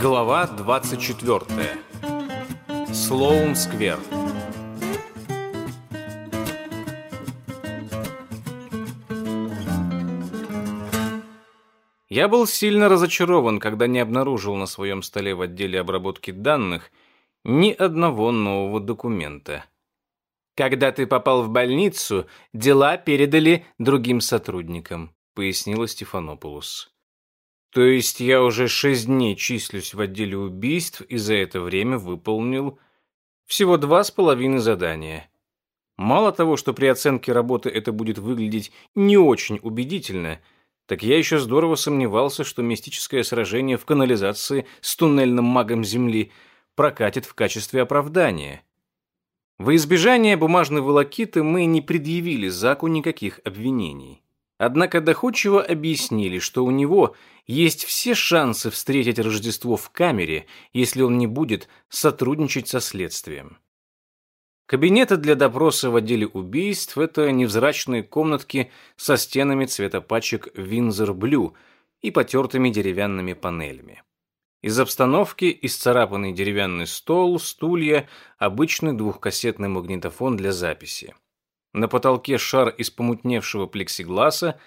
Глава 24. Слоун-сквер. Я был сильно разочарован, когда не обнаружил на своем столе в отделе обработки данных ни одного нового документа. «Когда ты попал в больницу, дела передали другим сотрудникам», пояснила Стефанопулос. То есть я уже шесть дней числюсь в отделе убийств и за это время выполнил всего два с половиной задания. Мало того, что при оценке работы это будет выглядеть не очень убедительно, так я еще здорово сомневался, что мистическое сражение в канализации с туннельным магом Земли прокатит в качестве оправдания. Во избежание бумажной волокиты мы не предъявили Заку никаких обвинений. Однако доходчиво объяснили, что у него есть все шансы встретить Рождество в камере, если он не будет сотрудничать со следствием. Кабинеты для допроса в отделе убийств – это невзрачные комнатки со стенами цвета пачек Винзер Блю и потертыми деревянными панелями. Из обстановки исцарапанный деревянный стол, стулья, обычный двухкассетный магнитофон для записи. На потолке шар из помутневшего плексигласа,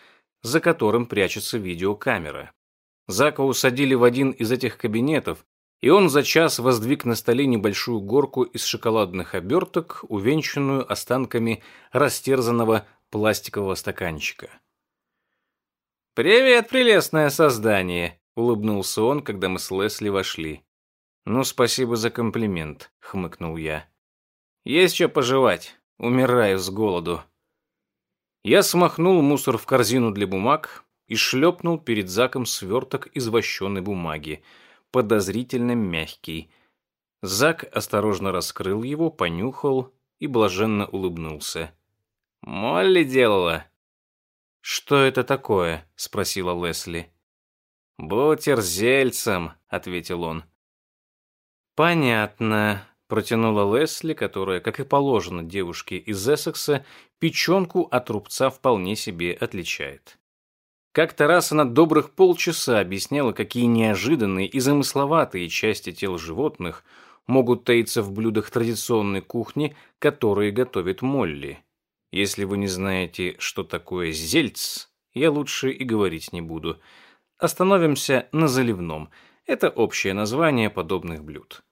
за которым прячется видеокамера. Зака усадили в один из этих кабинетов, и он за час воздвиг на столе небольшую горку из шоколадных оберток, увенчанную останками растерзанного пластикового стаканчика. «Привет, прелестное создание!» — улыбнулся он, когда мы с Лесли вошли. «Ну, спасибо за комплимент», — хмыкнул я. «Есть что пожевать. Умираю с голоду». Я смахнул мусор в корзину для бумаг, и шлепнул перед Заком сверток из вощеной бумаги, подозрительно мягкий. Зак осторожно раскрыл его, понюхал и блаженно улыбнулся. «Молли делала?» «Что это такое?» — спросила Лесли. «Бутер зельцем», — ответил он. «Понятно», — протянула Лесли, которая, как и положено девушке из Эссекса, печенку от рубца вполне себе отличает. Как-то раз она добрых полчаса объясняла, какие неожиданные и замысловатые части тел животных могут таиться в блюдах традиционной кухни, которые готовит Молли. Если вы не знаете, что такое зельц, я лучше и говорить не буду. Остановимся на заливном. Это общее название подобных блюд.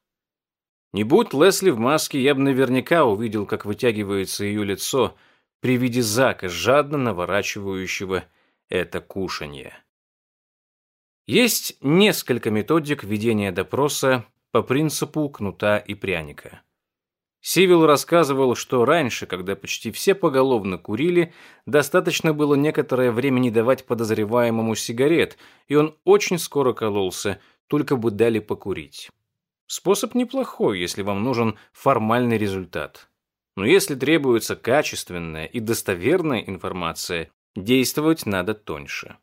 Не будь Лесли в маске, я бы наверняка увидел, как вытягивается ее лицо при виде Зака, жадно наворачивающего это кушанье. Есть несколько методик ведения допроса по принципу кнута и пряника. Сивил рассказывал, что раньше, когда почти все поголовно курили, достаточно было некоторое время не давать подозреваемому сигарет, и он очень скоро кололся, только бы дали покурить. Способ неплохой, если вам нужен формальный результат. Но если требуется качественная и достоверная информация, Действовать надо тоньше.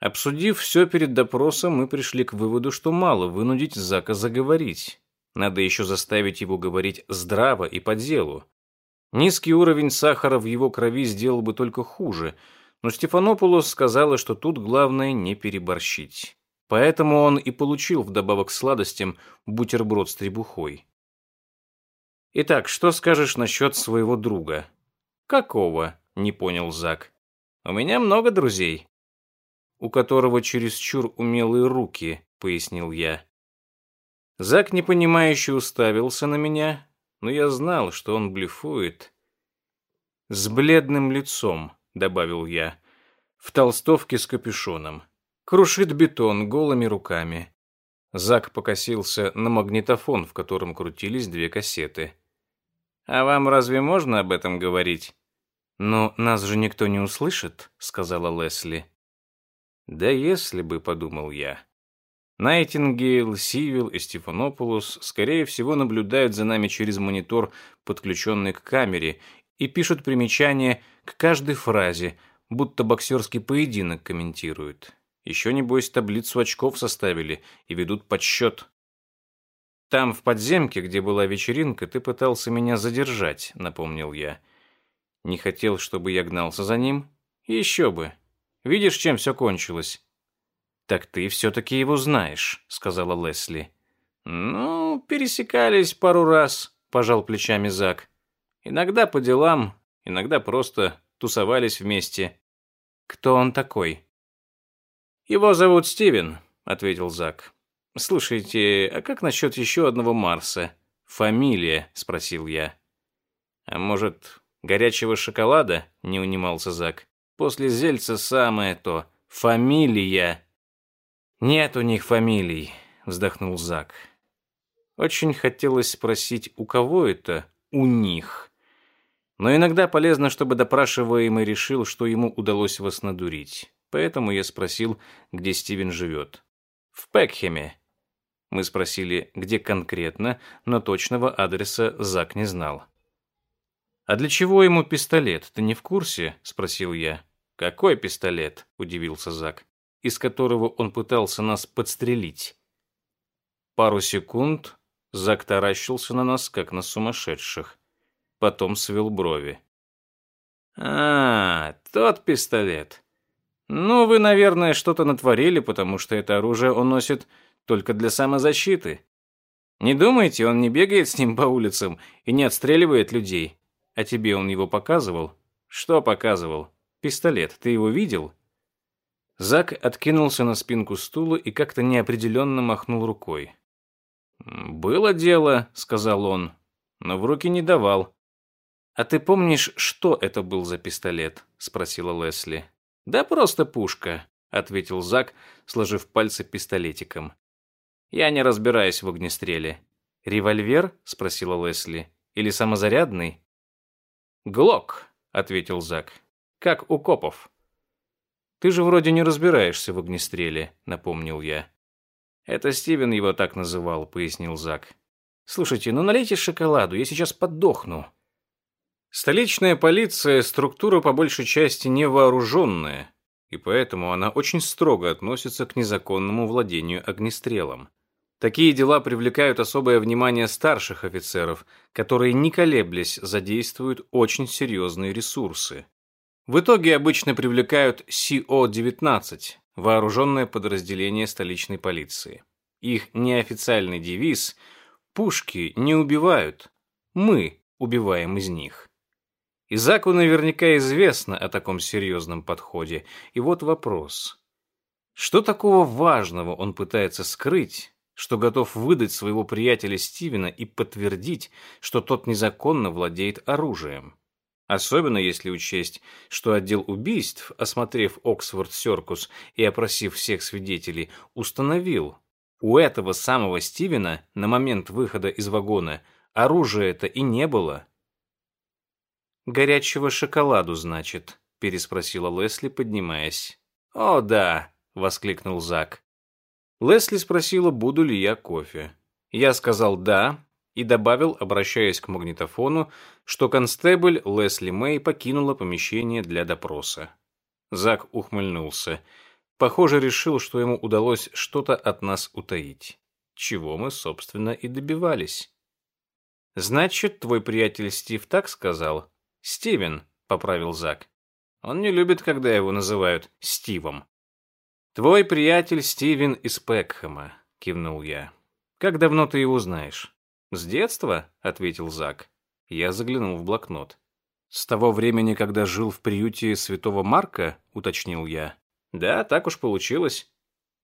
Обсудив все перед допросом, мы пришли к выводу, что мало вынудить Зака заговорить. Надо еще заставить его говорить здраво и по делу. Низкий уровень сахара в его крови сделал бы только хуже, но Стефанопулос сказала, что тут главное не переборщить. Поэтому он и получил вдобавок к сладостям бутерброд с требухой. «Итак, что скажешь насчет своего друга?» «Какого?» — не понял Зак. У меня много друзей, у которого чересчур умелые руки, пояснил я. Зак непонимающе уставился на меня, но я знал, что он блефует. С бледным лицом, добавил я, в толстовке с капюшоном. Крушит бетон голыми руками. Зак покосился на магнитофон, в котором крутились две кассеты. «А вам разве можно об этом говорить?» «Но нас же никто не услышит», — сказала Лесли. «Да если бы», — подумал я. Найтингейл, Сивил и Стефанопулос, скорее всего, наблюдают за нами через монитор, подключенный к камере, и пишут примечания к каждой фразе, будто боксерский поединок комментируют. Еще, небось, таблицу очков составили и ведут подсчет. «Там, в подземке, где была вечеринка, ты пытался меня задержать», — напомнил я. Не хотел, чтобы я гнался за ним? Еще бы. Видишь, чем все кончилось? Так ты все-таки его знаешь, сказала Лесли. Ну, пересекались пару раз, пожал плечами Зак. Иногда по делам, иногда просто тусовались вместе. Кто он такой? Его зовут Стивен, ответил Зак. Слушайте, а как насчет еще одного Марса? Фамилия, спросил я. А может, горячего шоколада? Не унимался Зак. После Зельца самое то. Фамилия. Нет у них фамилий, вздохнул Зак. Очень хотелось спросить, у кого это у них. Но иногда полезно, чтобы допрашиваемый решил, что ему удалось вас надурить. Поэтому я спросил, где Стивен живет. В Пекхеме. Мы спросили, где конкретно, но точного адреса Зак не знал. «А для чего ему пистолет? Ты не в курсе?» – спросил я. «Какой пистолет?» – удивился Зак. «Из которого он пытался нас подстрелить». Пару секунд Зак таращился на нас, как на сумасшедших. Потом свел брови. «А, тот пистолет. Ну, вы, наверное, что-то натворили, потому что это оружие он носит только для самозащиты. Не думайте, он не бегает с ним по улицам и не отстреливает людей. А тебе он его показывал? Что показывал? Пистолет. Ты его видел?» Зак откинулся на спинку стула и как-то неопределенно махнул рукой. «Было дело», — сказал он, — «но в руки не давал». «А ты помнишь, что это был за пистолет?» — спросила Лесли. «Да просто пушка», — ответил Зак, сложив пальцы пистолетиком. «Я не разбираюсь в огнестреле». «Револьвер?» — спросила Лесли. «Или самозарядный?» «Глок», — ответил Зак. «Как у копов». «Ты же вроде не разбираешься в огнестреле», — напомнил я. «Это Стивен его так называл», — пояснил Зак. «Слушайте, ну налейте шоколаду, я сейчас подохну». Столичная полиция – структура по большей части невооруженная, и поэтому она очень строго относится к незаконному владению огнестрелом. Такие дела привлекают особое внимание старших офицеров, которые, не колеблясь, задействуют очень серьезные ресурсы. В итоге обычно привлекают СИО-19, вооруженное подразделение столичной полиции. Их неофициальный девиз «Пушки не убивают, мы убиваем из них». Изаку наверняка известно о таком серьезном подходе. И вот вопрос. Что такого важного он пытается скрыть, что готов выдать своего приятеля Стивена и подтвердить, что тот незаконно владеет оружием? Особенно если учесть, что отдел убийств, осмотрев Оксфорд Серкус и опросив всех свидетелей, установил, у этого самого Стивена на момент выхода из вагона оружия-то и не было. «Горячего шоколаду, значит?» — переспросила Лесли, поднимаясь. «О, да!» — воскликнул Зак. Лесли спросила, буду ли я кофе. Я сказал «да» и добавил, обращаясь к магнитофону, что констебль Лесли Мэй покинула помещение для допроса. Зак ухмыльнулся. Похоже, решил, что ему удалось что-то от нас утаить. Чего мы, собственно, и добивались. «Значит, твой приятель Стив так сказал?» «Стивен», — поправил Зак. «Он не любит, когда его называют Стивом». «Твой приятель Стивен из Пекхэма», — кивнул я. «Как давно ты его знаешь?» «С детства», — ответил Зак. Я заглянул в блокнот. «С того времени, когда жил в приюте Святого Марка?» — уточнил я. «Да, так уж получилось».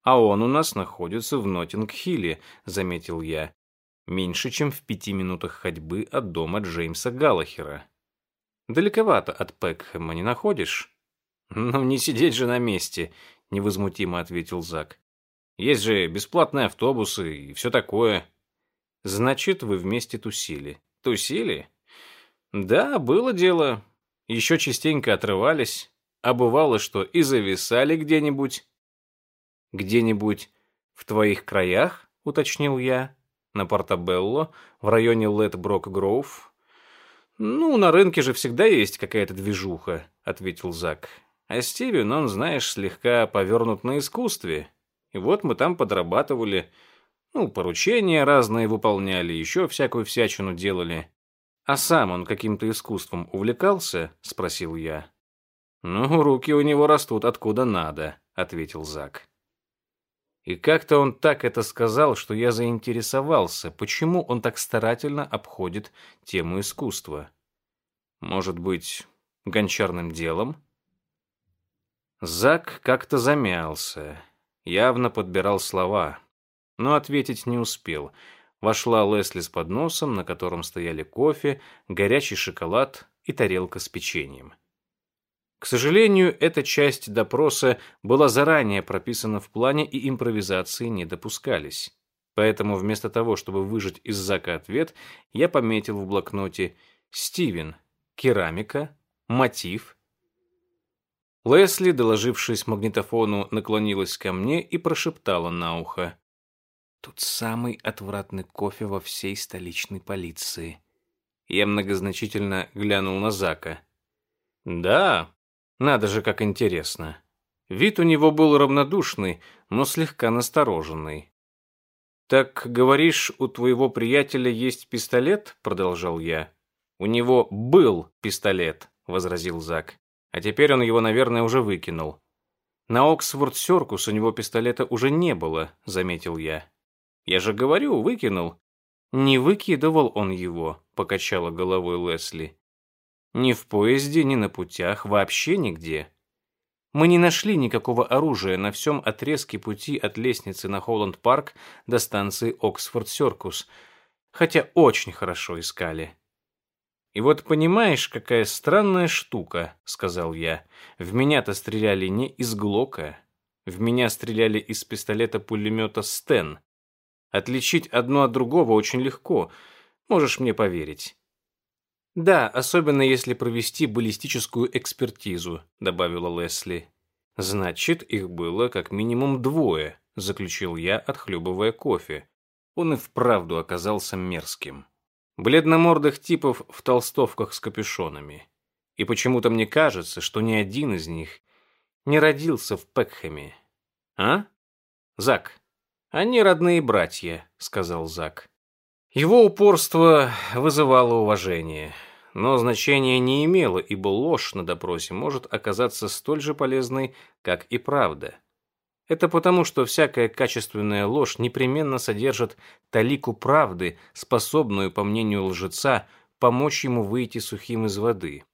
«А он у нас находится в Ноттинг-Хилле», — заметил я. «Меньше, чем в пяти минутах ходьбы от дома Джеймса Галлахера». Далековато от Пекхэма, не находишь? Ну, не сидеть же на месте, невозмутимо ответил Зак. Есть же бесплатные автобусы и все такое. Значит, вы вместе тусили. Тусили? Да, было дело. Еще частенько отрывались. А бывало, что и зависали где-нибудь. Где-нибудь в твоих краях, уточнил я, на Портабелло, в районе Летброк-Гроув, «Ну, на рынке же всегда есть какая-то движуха», — ответил Зак. «А Стивен, он, знаешь, слегка повернут на искусстве. И вот мы там подрабатывали, ну, поручения разные выполняли, еще всякую всячину делали. «А сам он каким-то искусством увлекался?» — спросил я. «Ну, руки у него растут откуда надо», — ответил Зак. И как-то он так это сказал, что я заинтересовался, почему он так старательно обходит тему искусства. Может быть, гончарным делом? Зак как-то замялся, явно подбирал слова, но ответить не успел — Вошла Лесли с подносом, на котором стояли кофе, горячий шоколад и тарелка с печеньем. К сожалению, эта часть допроса была заранее прописана в плане, и импровизации не допускались. Поэтому вместо того, чтобы выжать из Зака ответ, я пометил в блокноте «Стивен. Керамика. Мотив». Лесли, доложившись магнитофону, наклонилась ко мне и прошептала на ухо. Тут самый отвратный кофе во всей столичной полиции. Я многозначительно глянул на Зака. Да, надо же, как интересно. Вид у него был равнодушный, но слегка настороженный. «Так, говоришь, у твоего приятеля есть пистолет?» — продолжал я. «У него был пистолет», — возразил Зак. «А теперь он его, наверное, уже выкинул». «На Оксфорд-Сёркус у него пистолета уже не было», — заметил я. Я же говорю, выкинул. Не выкидывал он его, покачала головой Лесли. Ни в поезде, ни на путях, вообще нигде. Мы не нашли никакого оружия на всем отрезке пути от лестницы на Холланд-парк до станции Оксфорд-Сёркус, хотя очень хорошо искали. «И вот понимаешь, какая странная штука», — сказал я. «В меня-то стреляли не из Глока. В меня стреляли из пистолета-пулемета «Стен». Отличить одно от другого очень легко, можешь мне поверить. Да, особенно если провести баллистическую экспертизу, добавила Лесли. Значит, их было как минимум двое, заключил я, отхлебывая кофе. Он и вправду оказался мерзким. Бледномордых типов в толстовках с капюшонами. И почему-то мне кажется, что ни один из них не родился в Пекхэме. А? Зак, «Они родные братья», — сказал Зак. Его упорство вызывало уважение, но значения не имело, ибо ложь на допросе может оказаться столь же полезной, как и правда. Это потому, что всякая качественная ложь непременно содержит талику правды, способную, по мнению лжеца, помочь ему выйти сухим из воды.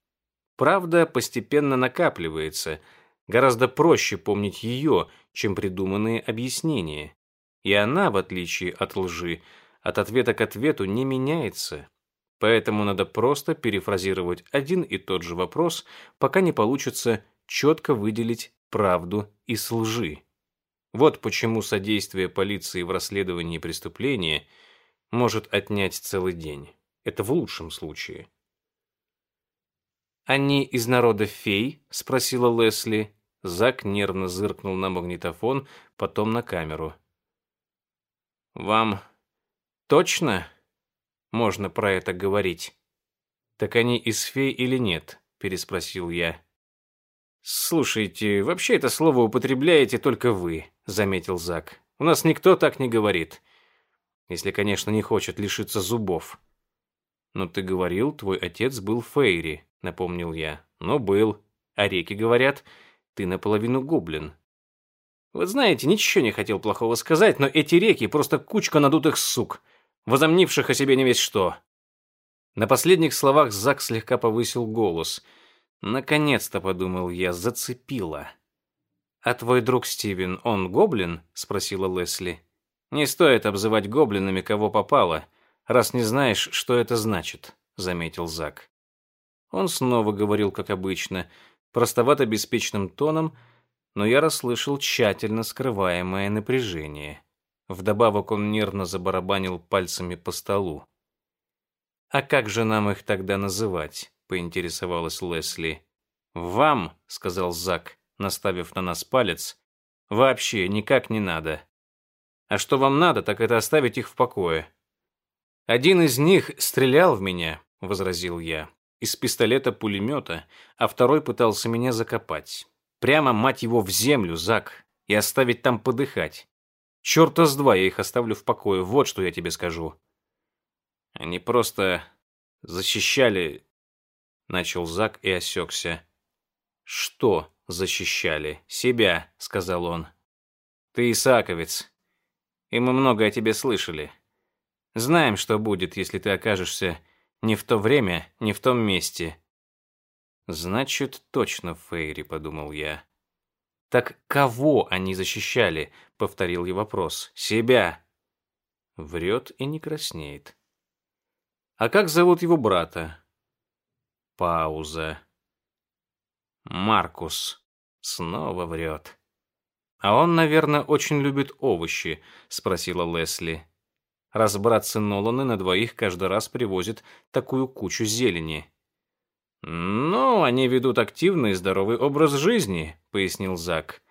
Правда постепенно накапливается, гораздо проще помнить ее, чем придуманные объяснения. И она, в отличие от лжи, от ответа к ответу не меняется. Поэтому надо просто перефразировать один и тот же вопрос, пока не получится четко выделить правду из лжи. Вот почему содействие полиции в расследовании преступления может отнять целый день. Это в лучшем случае. «Они из народа фей?» — спросила Лесли. Зак нервно зыркнул на магнитофон, потом на камеру. Вам точно можно про это говорить? Так они из фей или нет? Переспросил я. Слушайте, вообще это слово употребляете только вы, заметил Зак. У нас никто так не говорит. Если, конечно, не хочет лишиться зубов. Но ты говорил, твой отец был Фейри, напомнил я. Но был. А реки говорят, ты наполовину гоблин. Вот знаете, ничего не хотел плохого сказать, но эти реки просто кучка надутых сук, возомнивших о себе не весь что. На последних словах Зак слегка повысил голос. Наконец-то, подумал я, зацепило. «А твой друг Стивен, он гоблин?» — спросила Лесли. «Не стоит обзывать гоблинами, кого попало, раз не знаешь, что это значит», — заметил Зак. Он снова говорил, как обычно, простовато-беспечным тоном — но я расслышал тщательно скрываемое напряжение. Вдобавок он нервно забарабанил пальцами по столу. «А как же нам их тогда называть?» — поинтересовалась Лесли. «Вам», — сказал Зак, наставив на нас палец, — «вообще никак не надо. А что вам надо, так это оставить их в покое». «Один из них стрелял в меня», — возразил я, — «из пистолета-пулемета, а второй пытался меня закопать. Прямо, мать его, в землю, Зак, и оставить там подыхать. Чёрта с два я их оставлю в покое, вот что я тебе скажу. Они просто защищали...» Начал Зак и осекся. «Что защищали? Себя», — сказал он. «Ты исаковец, и мы много о тебе слышали. Знаем, что будет, если ты окажешься не в то время, не в том месте». «Значит, точно Фейри», — подумал я. «Так кого они защищали?» — повторил я вопрос. «Себя». Врет и не краснеет. «А как зовут его брата?» Пауза. Маркус. Снова врет. «А он, наверное, очень любит овощи», — спросила Лесли. «Раз братцы Ноланы на двоих каждый раз привозят такую кучу зелени». «Ну, они ведут активный и здоровый образ жизни», — пояснил Зак.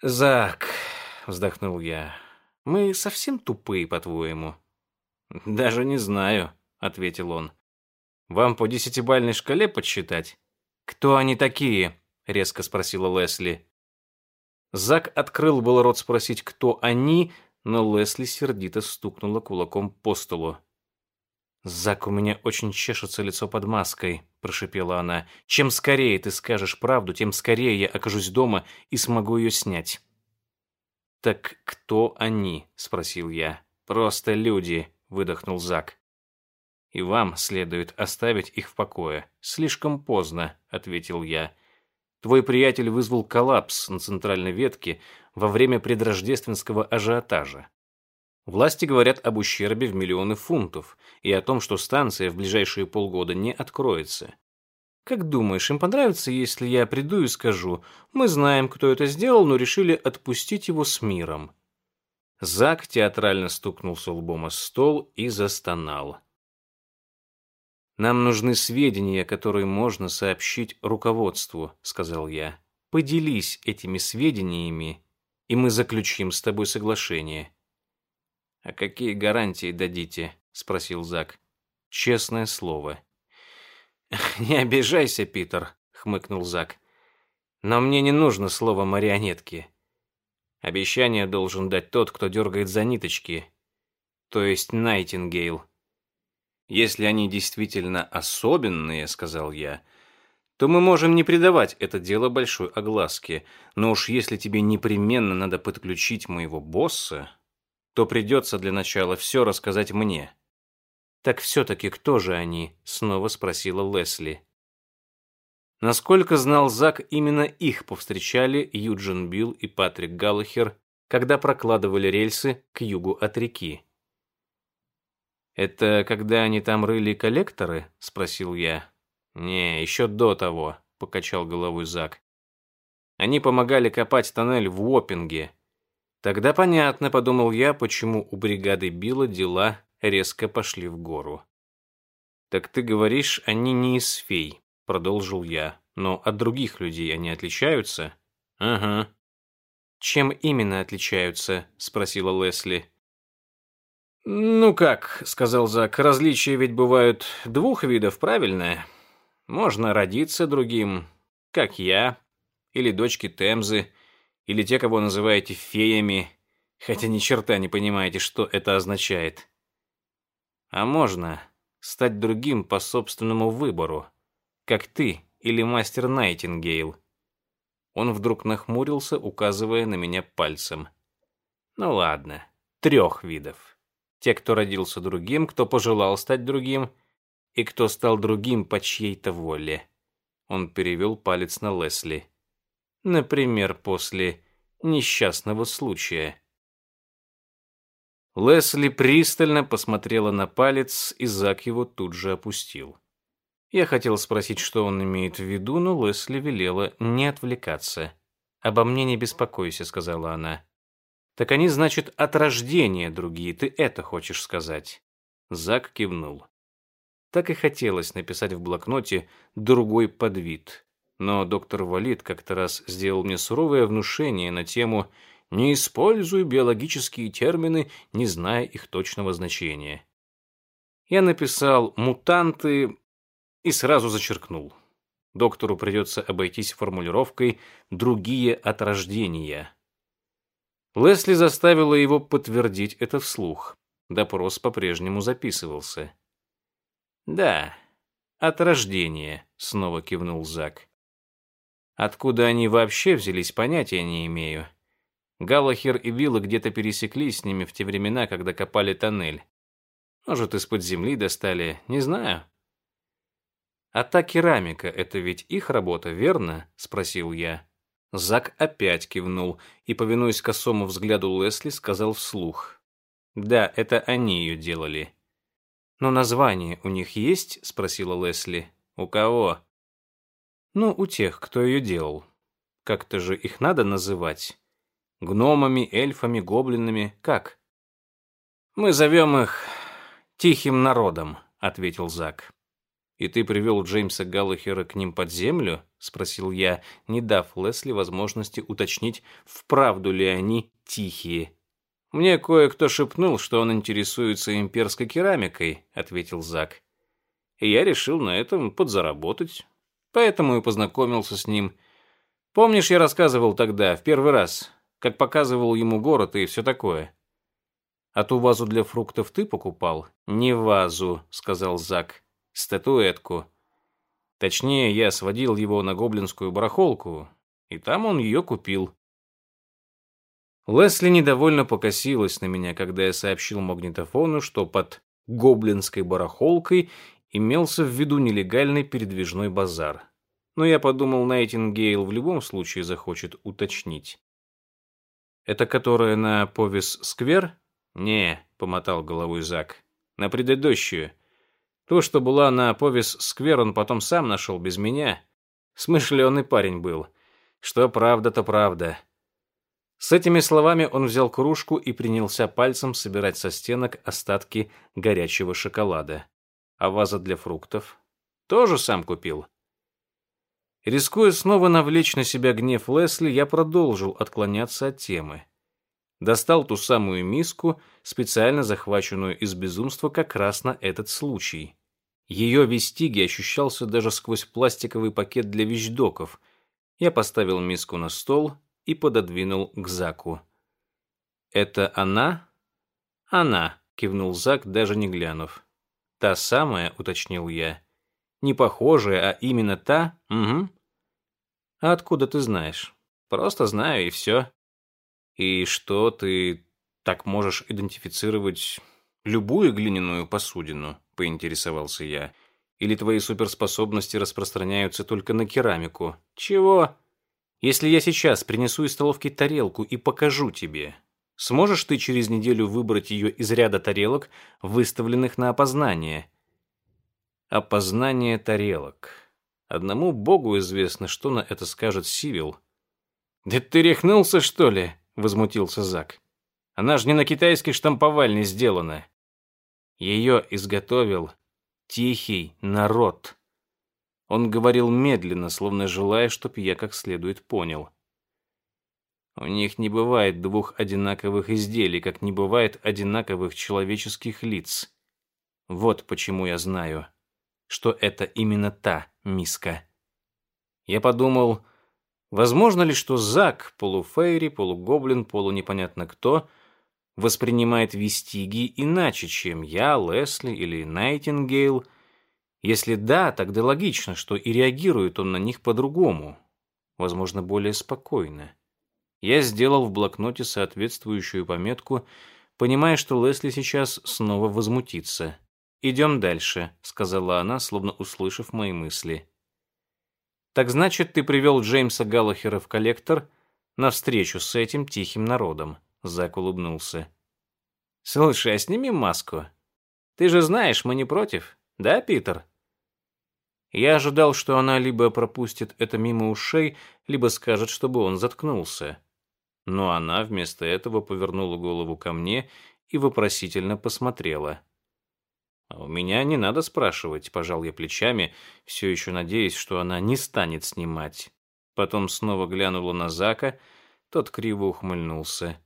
«Зак», — вздохнул я, — «мы совсем тупые, по-твоему?» «Даже не знаю», — ответил он. «Вам по десятибальной шкале подсчитать?» «Кто они такие?» — резко спросила Лесли. Зак открыл был рот спросить, кто они, но Лесли сердито стукнула кулаком по столу. «Зак, у меня очень чешется лицо под маской», — прошипела она. «Чем скорее ты скажешь правду, тем скорее я окажусь дома и смогу ее снять». «Так кто они?» — спросил я. «Просто люди», — выдохнул Зак. «И вам следует оставить их в покое. Слишком поздно», — ответил я. «Твой приятель вызвал коллапс на центральной ветке во время предрождественского ажиотажа. Власти говорят об ущербе в миллионы фунтов и о том, что станция в ближайшие полгода не откроется. Как думаешь, им понравится, если я приду и скажу, мы знаем, кто это сделал, но решили отпустить его с миром?» Зак театрально стукнулся лбом о стол и застонал. «Нам нужны сведения, которые можно сообщить руководству», — сказал я. «Поделись этими сведениями, и мы заключим с тобой соглашение». «А какие гарантии дадите?» — спросил Зак. «Честное слово». «Не обижайся, Питер», — хмыкнул Зак. «Но мне не нужно слово марионетки. Обещание должен дать тот, кто дергает за ниточки, то есть Найтингейл». «Если они действительно особенные», — сказал я, — то мы можем не придавать это дело большой огласке. Но уж если тебе непременно надо подключить моего босса, то придется для начала все рассказать мне». «Так все-таки кто же они?» — снова спросила Лесли. Насколько знал Зак, именно их повстречали Юджин Билл и Патрик Галлахер, когда прокладывали рельсы к югу от реки. «Это когда они там рыли коллекторы?» — спросил я. «Не, еще до того», — покачал головой Зак. «Они помогали копать тоннель в Уоппинге, Тогда понятно, подумал я, почему у бригады Билла дела резко пошли в гору. Так ты говоришь, они не из фей, продолжил я. Но от других людей они отличаются? Ага. Чем именно отличаются? спросила Лесли. Ну как, сказал Зак, различия ведь бывают двух видов, правильно? Можно родиться другим, как я, или дочки Темзы, или те, кого называете феями, хотя ни черта не понимаете, что это означает. А можно стать другим по собственному выбору, как ты или мастер Найтингейл. Он вдруг нахмурился, указывая на меня пальцем. Ну ладно, трех видов. Те, кто родился другим, кто пожелал стать другим, и кто стал другим по чьей-то воле. Он перевел палец на Лесли. Например, после несчастного случая. Лесли пристально посмотрела на палец, и Зак его тут же опустил. Я хотел спросить, что он имеет в виду, но Лесли велела не отвлекаться. «Обо мне не беспокойся», — сказала она. «Так они, значит, от рождения другие, ты это хочешь сказать?» Зак кивнул. Так и хотелось написать в блокноте другой подвид но доктор Валид как-то раз сделал мне суровое внушение на тему «Не используй биологические термины, не зная их точного значения». Я написал «мутанты» и сразу зачеркнул. Доктору придется обойтись формулировкой «другие от рождения». Лесли заставила его подтвердить это вслух. Допрос по-прежнему записывался. Да, от рождения, снова кивнул Зак. Откуда они вообще взялись, понятия не имею. Галлахер и Вилла где-то пересеклись с ними в те времена, когда копали тоннель. Может, из-под земли достали, не знаю. А та керамика — это ведь их работа, верно? Спросил я. Зак опять кивнул и, повинуясь косому взгляду Лесли, сказал вслух. Да, это они ее делали. Но название у них есть? Спросила Лесли. У кого? Ну, у тех, кто ее делал. Как-то же их надо называть. Гномами, эльфами, гоблинами. Как? Мы зовем их тихим народом, ответил Зак. И ты привел Джеймса Галлахера к ним под землю? спросил я, не дав Лесли возможности уточнить, вправду ли они тихие. Мне кое-кто шепнул, что он интересуется имперской керамикой, ответил Зак. И я решил на этом подзаработать. Поэтому и познакомился с ним. Помнишь, я рассказывал тогда, в первый раз, как показывал ему город и все такое. А ту вазу для фруктов ты покупал? Не вазу, сказал Зак. Статуэтку. Точнее, я сводил его на гоблинскую барахолку, и там он ее купил. Лесли недовольно покосилась на меня, когда я сообщил магнитофону, что под гоблинской барахолкой имелся в виду нелегальный передвижной базар. Но я подумал, Найтингейл в любом случае захочет уточнить. Это которая на Повис-сквер? Не, помотал головой Зак. На предыдущую. То, что была на Повис-сквер, он потом сам нашел без меня. Смышленый парень был. Что правда, то правда. С этими словами он взял кружку и принялся пальцем собирать со стенок остатки горячего шоколада. А ваза для фруктов? Тоже сам купил. Рискуя снова навлечь на себя гнев Лесли, я продолжил отклоняться от темы. Достал ту самую миску, специально захваченную из безумства как раз на этот случай. Ее вестиги ощущался даже сквозь пластиковый пакет для вещдоков. Я поставил миску на стол и пододвинул к Заку. «Это она?» «Она», — кивнул Зак, даже не глянув. «Та самая», — уточнил я. Не похожая, а именно та? Угу. А откуда ты знаешь? Просто знаю, и все. И что, ты так можешь идентифицировать любую глиняную посудину? Поинтересовался я. Или твои суперспособности распространяются только на керамику? Чего? Если я сейчас принесу из столовки тарелку и покажу тебе, сможешь ты через неделю выбрать ее из ряда тарелок, выставленных на опознание? Опознание тарелок. Одному богу известно, что на это скажет Сивил. «Да ты рехнулся, что ли?» — возмутился Зак. «Она же не на китайской штамповальне сделана. Ее изготовил тихий народ». Он говорил медленно, словно желая, чтоб я как следует понял. У них не бывает двух одинаковых изделий, как не бывает одинаковых человеческих лиц. Вот почему я знаю что это именно та миска. Я подумал, возможно ли, что Зак, полуфейри, полугоблин, полунепонятно кто, воспринимает вестиги иначе, чем я, Лесли или Найтингейл. Если да, тогда логично, что и реагирует он на них по-другому, возможно, более спокойно. Я сделал в блокноте соответствующую пометку, понимая, что Лесли сейчас снова возмутится. «Идем дальше», — сказала она, словно услышав мои мысли. «Так значит, ты привел Джеймса Галлахера в коллектор на встречу с этим тихим народом», — Зак улыбнулся. «Слушай, а сними маску. Ты же знаешь, мы не против, да, Питер?» Я ожидал, что она либо пропустит это мимо ушей, либо скажет, чтобы он заткнулся. Но она вместо этого повернула голову ко мне и вопросительно посмотрела. А у меня не надо спрашивать, пожал я плечами, все еще надеясь, что она не станет снимать. Потом снова глянула на Зака, тот криво ухмыльнулся.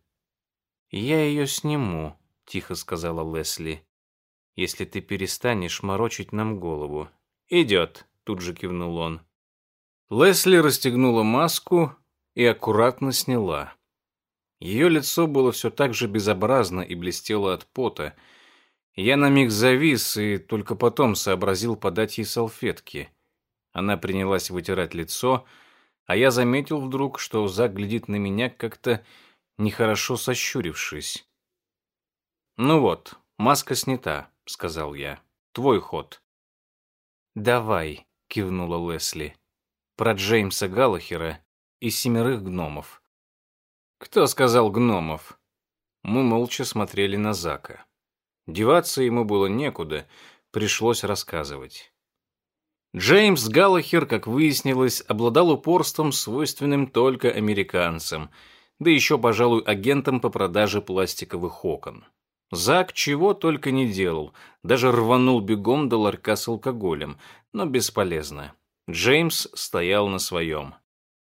«Я ее сниму», — тихо сказала Лесли, «если ты перестанешь морочить нам голову». «Идет», — тут же кивнул он. Лесли расстегнула маску и аккуратно сняла. Ее лицо было все так же безобразно и блестело от пота, Я на миг завис и только потом сообразил подать ей салфетки. Она принялась вытирать лицо, а я заметил вдруг, что Зак глядит на меня как-то нехорошо сощурившись. «Ну вот, маска снята», — сказал я. «Твой ход». «Давай», — кивнула Лесли. «Про Джеймса Галлахера и семерых гномов». «Кто сказал гномов?» Мы молча смотрели на Зака. Деваться ему было некуда, пришлось рассказывать. Джеймс Галлахер, как выяснилось, обладал упорством, свойственным только американцам, да еще, пожалуй, агентам по продаже пластиковых окон. Зак чего только не делал, даже рванул бегом до ларька с алкоголем, но бесполезно. Джеймс стоял на своем.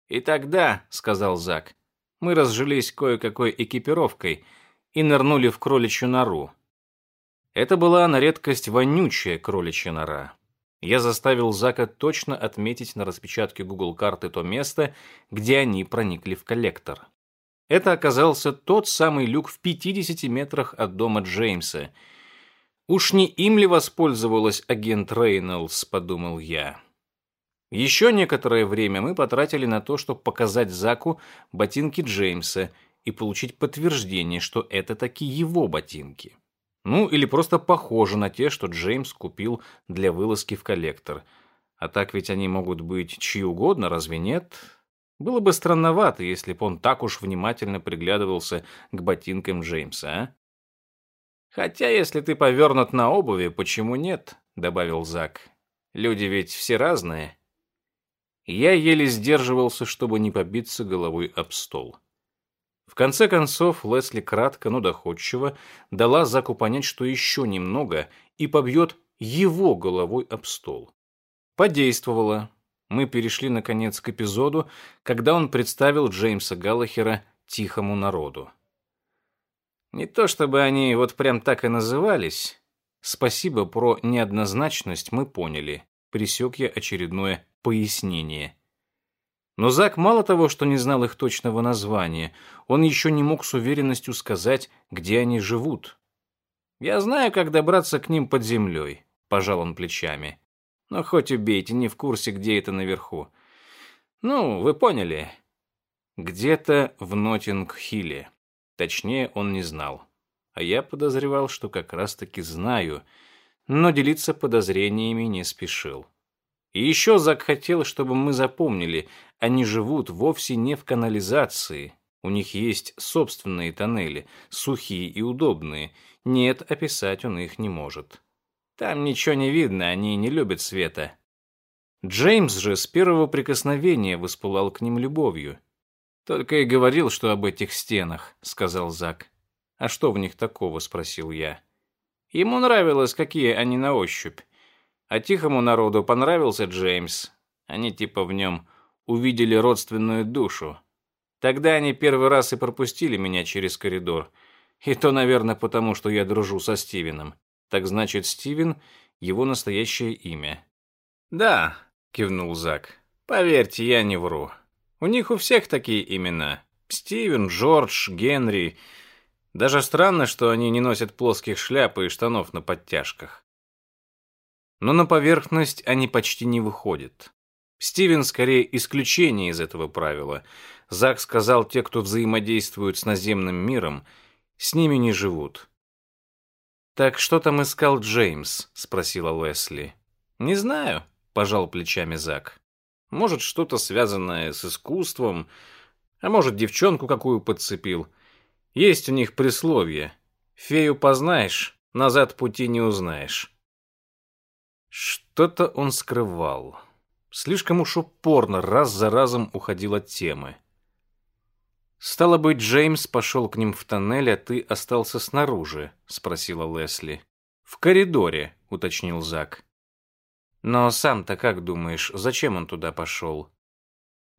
«И тогда», — сказал Зак, — «мы разжились кое-какой экипировкой и нырнули в кроличью нору. Это была на редкость вонючая кроличья нора. Я заставил Зака точно отметить на распечатке Google карты то место, где они проникли в коллектор. Это оказался тот самый люк в 50 метрах от дома Джеймса. «Уж не им ли воспользовалась агент Рейнольдс?» – подумал я. Еще некоторое время мы потратили на то, чтобы показать Заку ботинки Джеймса и получить подтверждение, что это таки его ботинки. Ну, или просто похожи на те, что Джеймс купил для вылазки в коллектор. А так ведь они могут быть чьи угодно, разве нет? Было бы странновато, если бы он так уж внимательно приглядывался к ботинкам Джеймса, а? «Хотя, если ты повернут на обуви, почему нет?» — добавил Зак. «Люди ведь все разные». Я еле сдерживался, чтобы не побиться головой об стол. В конце концов, Лесли кратко, но доходчиво дала Заку понять, что еще немного, и побьет его головой об стол. Подействовало. Мы перешли, наконец, к эпизоду, когда он представил Джеймса Галлахера тихому народу. Не то чтобы они вот прям так и назывались. Спасибо про неоднозначность мы поняли. Присек я очередное пояснение. Но Зак мало того, что не знал их точного названия, он еще не мог с уверенностью сказать, где они живут. «Я знаю, как добраться к ним под землей», — пожал он плечами. «Но хоть убейте, не в курсе, где это наверху. Ну, вы поняли». Где-то в Нотинг-Хилле. Точнее, он не знал. А я подозревал, что как раз-таки знаю, но делиться подозрениями не спешил. И еще Зак хотел, чтобы мы запомнили, они живут вовсе не в канализации. У них есть собственные тоннели, сухие и удобные. Нет, описать он их не может. Там ничего не видно, они не любят света. Джеймс же с первого прикосновения воспылал к ним любовью. «Только и говорил, что об этих стенах», — сказал Зак. «А что в них такого?» — спросил я. Ему нравилось, какие они на ощупь. А тихому народу понравился Джеймс. Они типа в нем увидели родственную душу. Тогда они первый раз и пропустили меня через коридор. И то, наверное, потому, что я дружу со Стивеном. Так значит, Стивен — его настоящее имя. «Да», — кивнул Зак. «Поверьте, я не вру. У них у всех такие имена. Стивен, Джордж, Генри. Даже странно, что они не носят плоских шляп и штанов на подтяжках. Но на поверхность они почти не выходят. Стивен скорее исключение из этого правила. Зак сказал, те, кто взаимодействуют с наземным миром, с ними не живут. «Так что там искал Джеймс?» — спросила Лесли. «Не знаю», — пожал плечами Зак. «Может, что-то связанное с искусством, а может, девчонку какую подцепил. Есть у них присловие. Фею познаешь, назад пути не узнаешь». Что-то он скрывал. Слишком уж упорно раз за разом уходил от темы. «Стало быть, Джеймс пошел к ним в тоннель, а ты остался снаружи?» — спросила Лесли. «В коридоре», — уточнил Зак. «Но сам-то как думаешь, зачем он туда пошел?»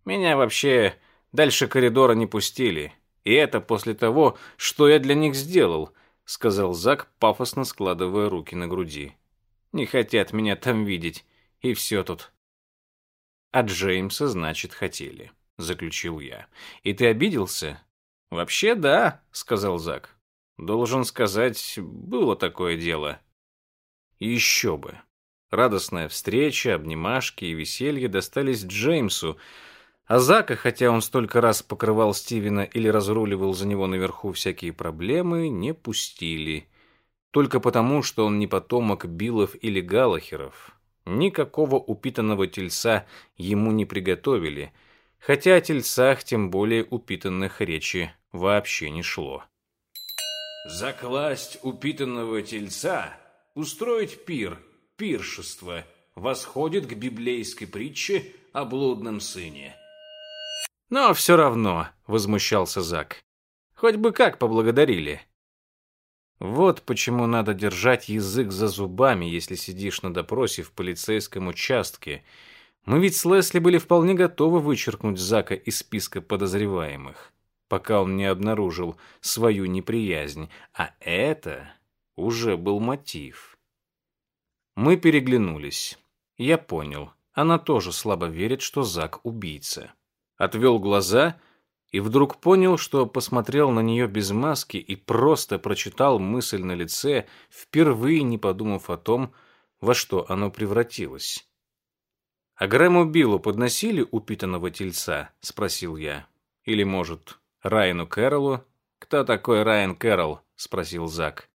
«Меня вообще дальше коридора не пустили. И это после того, что я для них сделал», — сказал Зак, пафосно складывая руки на груди. «Не хотят меня там видеть, и все тут». А Джеймса, значит, хотели, заключил я. И ты обиделся? Вообще, да, сказал Зак. Должен сказать, было такое дело. Еще бы. Радостная встреча, обнимашки и веселье достались Джеймсу, а Зака, хотя он столько раз покрывал Стивена или разруливал за него наверху всякие проблемы, не пустили. Только потому, что он не потомок Биллов или Галахеров. Никакого упитанного тельца ему не приготовили, хотя о тельцах, тем более упитанных, речи вообще не шло. «Закласть упитанного тельца, устроить пир, пиршество, восходит к библейской притче о блудном сыне». «Но все равно», — возмущался Зак. «Хоть бы как поблагодарили». Вот почему надо держать язык за зубами, если сидишь на допросе в полицейском участке. Мы ведь с Лесли были вполне готовы вычеркнуть Зака из списка подозреваемых, пока он не обнаружил свою неприязнь. А это уже был мотив. Мы переглянулись. Я понял, она тоже слабо верит, что Зак убийца. Отвел глаза и вдруг понял, что посмотрел на нее без маски и просто прочитал мысль на лице, впервые не подумав о том, во что оно превратилось. «А Грэму Биллу подносили упитанного тельца?» — спросил я. «Или, может, Райану Кэрролу?» «Кто такой Райан Кэрролл?» — спросил Зак.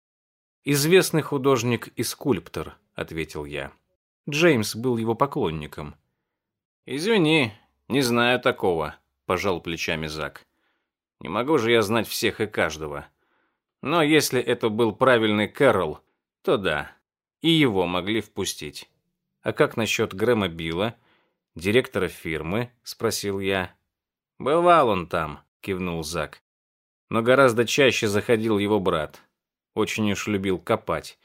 «Известный художник и скульптор», — ответил я. Джеймс был его поклонником. «Извини, не знаю такого», пожал плечами Зак. Не могу же я знать всех и каждого. Но если это был правильный Кэрол, то да, и его могли впустить. А как насчет Грэма Билла, директора фирмы? спросил я. Бывал он там, кивнул Зак. Но гораздо чаще заходил его брат. Очень уж любил копать.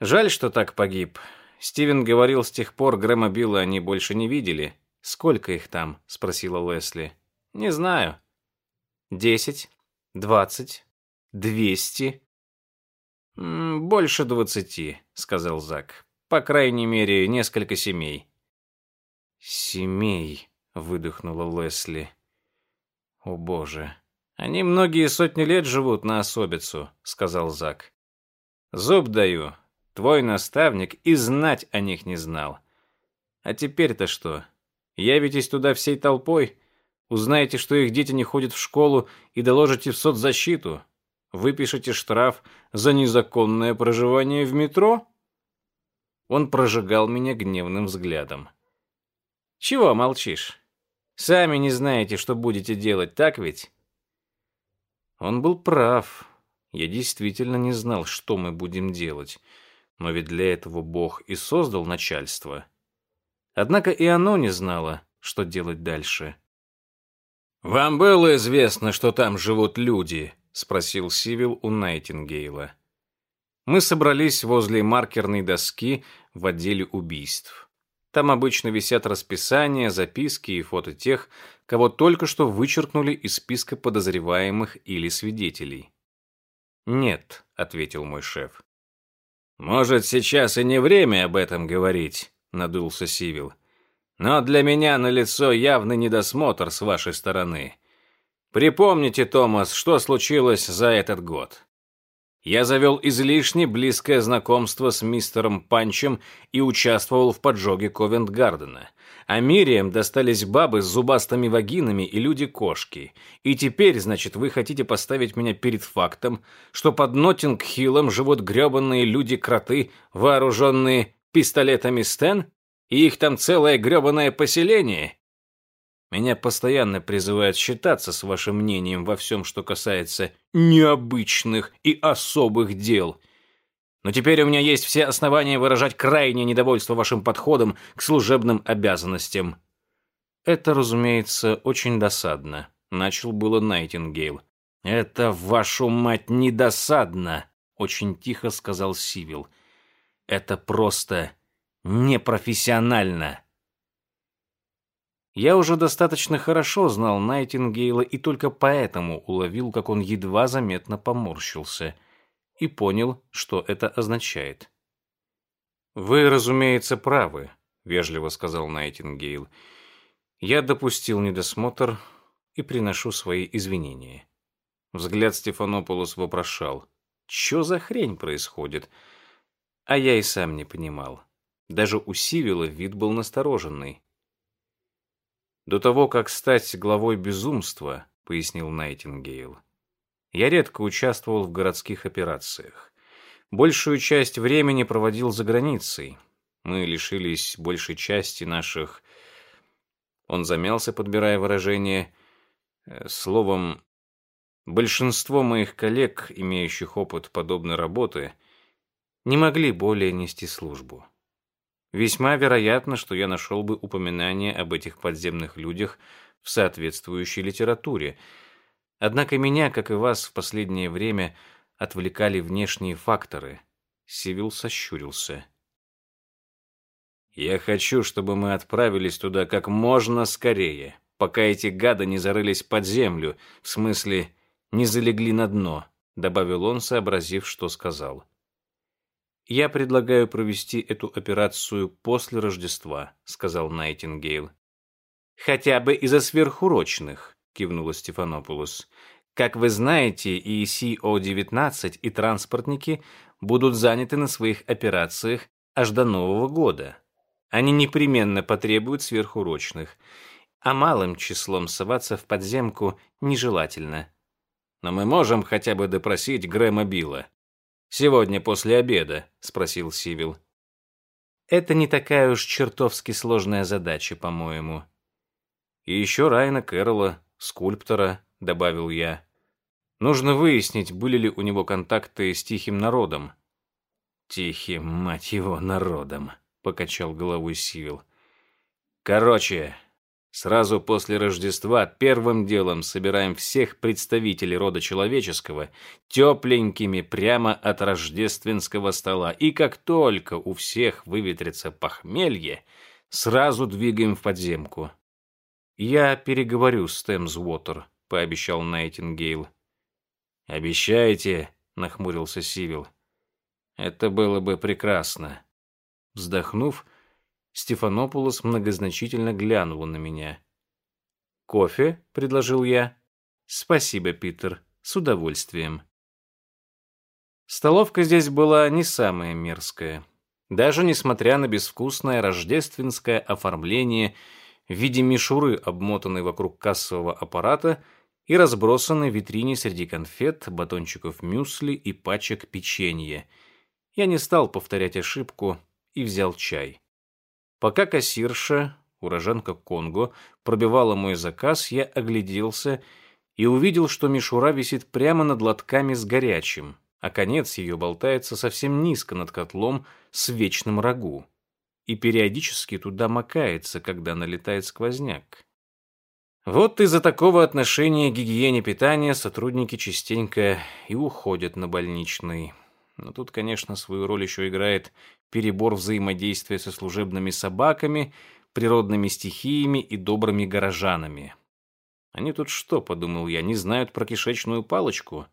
Жаль, что так погиб. Стивен говорил, с тех пор Грэма Билла они больше не видели. «Сколько их там?» — спросила Лесли. «Не знаю». «Десять? Двадцать? Двести?» «Больше двадцати», — сказал Зак. «По крайней мере, несколько семей». «Семей», — выдохнула Лесли. «О, боже, они многие сотни лет живут на особицу», — сказал Зак. «Зуб даю, твой наставник и знать о них не знал. А теперь-то что?» Явитесь туда всей толпой, узнаете, что их дети не ходят в школу и доложите в соцзащиту. Выпишите штраф за незаконное проживание в метро? Он прожигал меня гневным взглядом. Чего молчишь? Сами не знаете, что будете делать, так ведь? Он был прав. Я действительно не знал, что мы будем делать. Но ведь для этого Бог и создал начальство. Однако и оно не знало, что делать дальше. «Вам было известно, что там живут люди?» — спросил Сивил у Найтингейла. Мы собрались возле маркерной доски в отделе убийств. Там обычно висят расписания, записки и фото тех, кого только что вычеркнули из списка подозреваемых или свидетелей. «Нет», — ответил мой шеф. «Может, сейчас и не время об этом говорить надулся Сивил. Но для меня налицо явный недосмотр с вашей стороны. Припомните, Томас, что случилось за этот год. Я завел излишне близкое знакомство с мистером Панчем и участвовал в поджоге Ковент-Гардена. А Мирием достались бабы с зубастыми вагинами и люди-кошки. И теперь, значит, вы хотите поставить меня перед фактом, что под Ноттинг-Хиллом живут гребанные люди-кроты, вооруженные пистолетами Стен? И их там целое грёбаное поселение? Меня постоянно призывают считаться с вашим мнением во всем, что касается необычных и особых дел. Но теперь у меня есть все основания выражать крайнее недовольство вашим подходом к служебным обязанностям. Это, разумеется, очень досадно. Начал было Найтингейл. Это, вашу мать, недосадно, очень тихо сказал Сивил. Это просто непрофессионально. Я уже достаточно хорошо знал Найтингейла и только поэтому уловил, как он едва заметно поморщился и понял, что это означает. «Вы, разумеется, правы», — вежливо сказал Найтингейл. «Я допустил недосмотр и приношу свои извинения». Взгляд Стефанополос вопрошал. «Чё за хрень происходит?» А я и сам не понимал. Даже у Сивила вид был настороженный. До того, как стать главой безумства, пояснил Найтингейл, я редко участвовал в городских операциях. Большую часть времени проводил за границей. Мы лишились большей части наших... Он замялся, подбирая выражение. Э, словом, большинство моих коллег, имеющих опыт подобной работы, не могли более нести службу. Весьма вероятно, что я нашел бы упоминание об этих подземных людях в соответствующей литературе. Однако меня, как и вас, в последнее время отвлекали внешние факторы. Сивил сощурился. «Я хочу, чтобы мы отправились туда как можно скорее, пока эти гады не зарылись под землю, в смысле, не залегли на дно», добавил он, сообразив, что сказал. «Я предлагаю провести эту операцию после Рождества», — сказал Найтингейл. «Хотя бы из-за сверхурочных», — кивнула Стефанопулос. «Как вы знаете, и СО-19, и транспортники будут заняты на своих операциях аж до Нового года. Они непременно потребуют сверхурочных, а малым числом соваться в подземку нежелательно». «Но мы можем хотя бы допросить Грэма Билла», «Сегодня после обеда?» — спросил Сивил. «Это не такая уж чертовски сложная задача, по-моему». «И еще Райна Кэрролла, скульптора», — добавил я. «Нужно выяснить, были ли у него контакты с тихим народом». «Тихим, мать его, народом», — покачал головой Сивил. «Короче, Сразу после Рождества первым делом собираем всех представителей рода человеческого тепленькими прямо от рождественского стола. И как только у всех выветрится похмелье, сразу двигаем в подземку. «Я переговорю с Темзвотер», — пообещал Найтингейл. «Обещаете?» — нахмурился Сивил. «Это было бы прекрасно». Вздохнув, Стефанопулос многозначительно глянула на меня. «Кофе?» — предложил я. «Спасибо, Питер. С удовольствием». Столовка здесь была не самая мерзкая. Даже несмотря на безвкусное рождественское оформление в виде мишуры, обмотанной вокруг кассового аппарата и разбросанной в витрине среди конфет, батончиков мюсли и пачек печенья. Я не стал повторять ошибку и взял чай. Пока кассирша, уроженка Конго, пробивала мой заказ, я огляделся и увидел, что мишура висит прямо над лотками с горячим, а конец ее болтается совсем низко над котлом с вечным рагу и периодически туда макается, когда налетает сквозняк. Вот из-за такого отношения к гигиене питания сотрудники частенько и уходят на больничный. Но тут, конечно, свою роль еще играет перебор взаимодействия со служебными собаками, природными стихиями и добрыми горожанами. Они тут что, подумал я, не знают про кишечную палочку?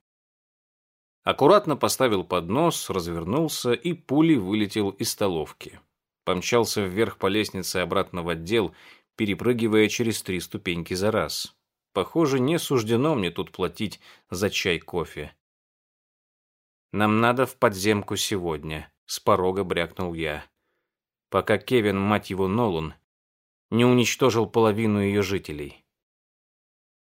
Аккуратно поставил поднос, развернулся и пулей вылетел из столовки. Помчался вверх по лестнице обратно в отдел, перепрыгивая через три ступеньки за раз. Похоже, не суждено мне тут платить за чай-кофе. Нам надо в подземку сегодня, с порога брякнул я. Пока Кевин, мать его, Нолан, не уничтожил половину ее жителей.